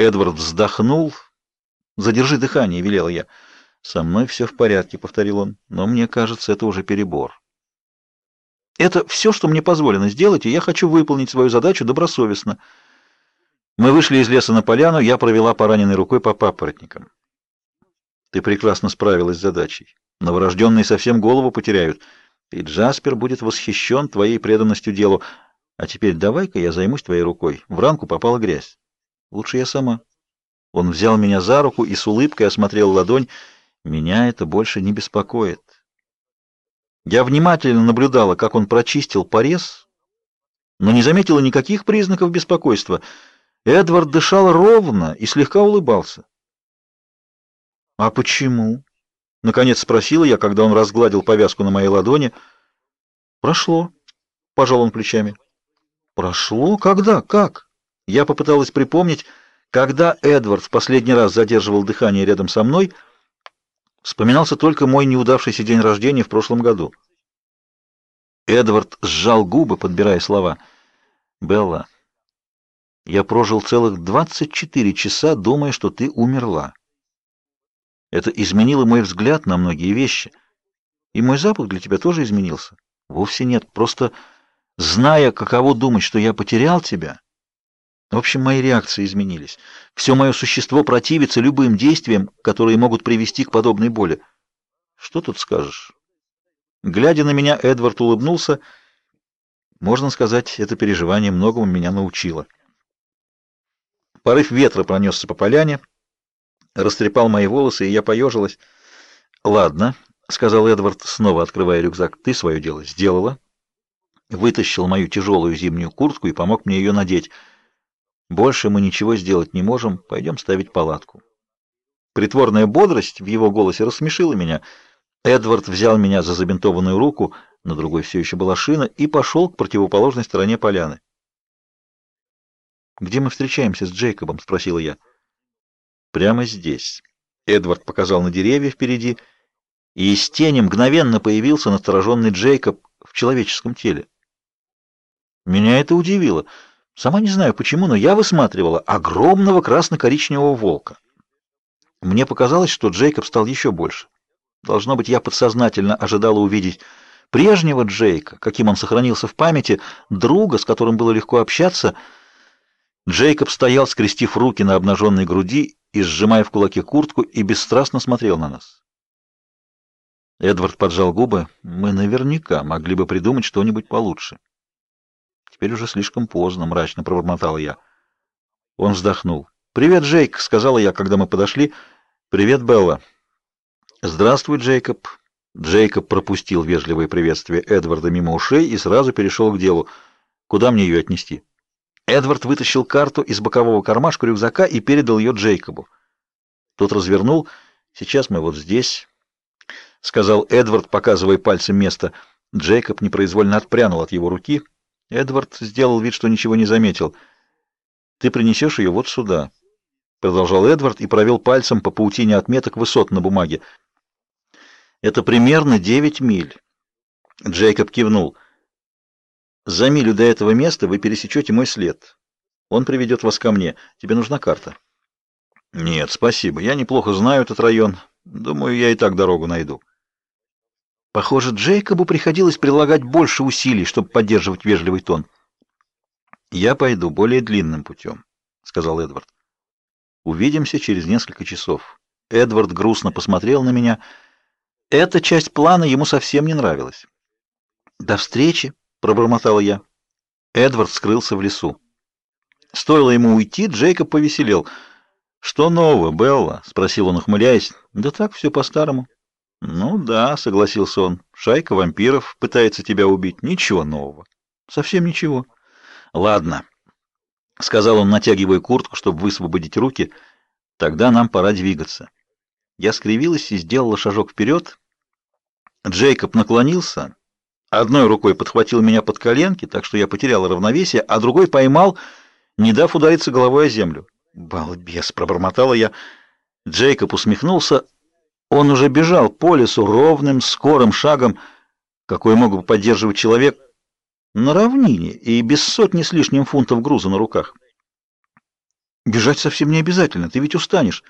Эдвард вздохнул. «Задержи дыхание», — велел я. «Со мной все в порядке», — повторил он, — «но мне кажется, это уже перебор». «Это все, что мне позволено сделать, и я хочу выполнить свою задачу добросовестно». Мы вышли из леса на поляну, я провела пораненной рукой по папоротникам. «Ты прекрасно справилась с задачей. Новорожденные совсем голову потеряют, и Джаспер будет восхищен твоей преданностью делу. А теперь давай-ка я займусь твоей рукой. В ранку попала грязь. Лучше я сама». Он взял меня за руку и с улыбкой осмотрел ладонь. Меня это больше не беспокоит. Я внимательно наблюдала, как он прочистил порез, но не заметила никаких признаков беспокойства. Эдвард дышал ровно и слегка улыбался. «А почему?» — наконец спросила я, когда он разгладил повязку на моей ладони. «Прошло», — пожал он плечами. «Прошло? Когда? Как?» Я попыталась припомнить, когда Эдвард в последний раз задерживал дыхание рядом со мной, вспоминался только мой неудавшийся день рождения в прошлом году. Эдвард сжал губы, подбирая слова. «Белла, я прожил целых 24 часа, думая, что ты умерла. Это изменило мой взгляд на многие вещи. И мой запах для тебя тоже изменился. Вовсе нет, просто зная, каково думать, что я потерял тебя, в общем, мои реакции изменились. Все мое существо противится любым действиям, которые могут привести к подобной боли. Что тут скажешь? Глядя на меня, Эдвард улыбнулся. Можно сказать, это переживание многому меня научило. Порыв ветра пронесся по поляне, растрепал мои волосы, и я поежилась. «Ладно», — сказал Эдвард, снова открывая рюкзак, — «ты свое дело сделала». Вытащил мою тяжелую зимнюю куртку и помог мне ее надеть — больше мы ничего сделать не можем, пойдем ставить палатку. Притворная бодрость в его голосе рассмешила меня. Эдвард взял меня за забинтованную руку, на другой все еще была шина, и пошел к противоположной стороне поляны. «Где мы встречаемся с Джейкобом?» — спросила я. «Прямо здесь». Эдвард показал на деревья впереди, и из тени мгновенно появился настороженный Джейкоб в человеческом теле. Меня это удивило — Сама не знаю почему, но я высматривала огромного красно-коричневого волка. Мне показалось, что Джейкоб стал еще больше. Должно быть, я подсознательно ожидала увидеть прежнего Джейка, каким он сохранился в памяти, друга, с которым было легко общаться. Джейкоб стоял, скрестив руки на обнаженной груди и сжимая в кулаке куртку, и бесстрастно смотрел на нас. Эдвард поджал губы. Мы наверняка могли бы придумать что-нибудь получше. Теперь уже слишком поздно, мрачно пробормотал я. Он вздохнул. «Привет, Джейк», — сказала я, когда мы подошли. «Привет, Белла». «Здравствуй, Джейкоб». Джейкоб пропустил вежливое приветствие Эдварда мимо ушей и сразу перешел к делу. «Куда мне ее отнести?» Эдвард вытащил карту из бокового кармашка рюкзака и передал ее Джейкобу. Тот развернул. «Сейчас мы вот здесь», — сказал Эдвард, показывая пальцем место. Джейкоб непроизвольно отпрянул от его руки — Эдвард сделал вид, что ничего не заметил. «Ты принесешь ее вот сюда», — продолжал Эдвард и провел пальцем по паутине отметок высот на бумаге. «Это примерно девять миль». Джейкоб кивнул. «За милю до этого места вы пересечете мой след. Он приведет вас ко мне. Тебе нужна карта?» «Нет, спасибо. Я неплохо знаю этот район. Думаю, я и так дорогу найду». Похоже, Джейкобу приходилось прилагать больше усилий, чтобы поддерживать вежливый тон. «Я пойду более длинным путем», — сказал Эдвард. «Увидимся через несколько часов». Эдвард грустно посмотрел на меня. Эта часть плана ему совсем не нравилась. «До встречи», — пробормотал я. Эдвард скрылся в лесу. Стоило ему уйти, Джейкоб повеселел. «Что нового, Белла?» — спросил он, ухмыляясь. «Да так, все по-старому». «Ну да», — согласился он, — «шайка вампиров пытается тебя убить. Ничего нового. Совсем ничего». «Ладно», — сказал он, натягивая куртку, чтобы высвободить руки, — «тогда нам пора двигаться». Я скривилась и сделала шажок вперед. Джейкоб наклонился, одной рукой подхватил меня под коленки, так что я потеряла равновесие, а другой поймал, не дав удариться головой о землю. «Балбес!» — пробормотала я. Джейкоб усмехнулся, — он уже бежал по лесу ровным, скорым шагом, какой мог бы поддерживать человек на равнине и без сотни с лишним фунтов груза на руках. Бежать совсем не обязательно, ты ведь устанешь.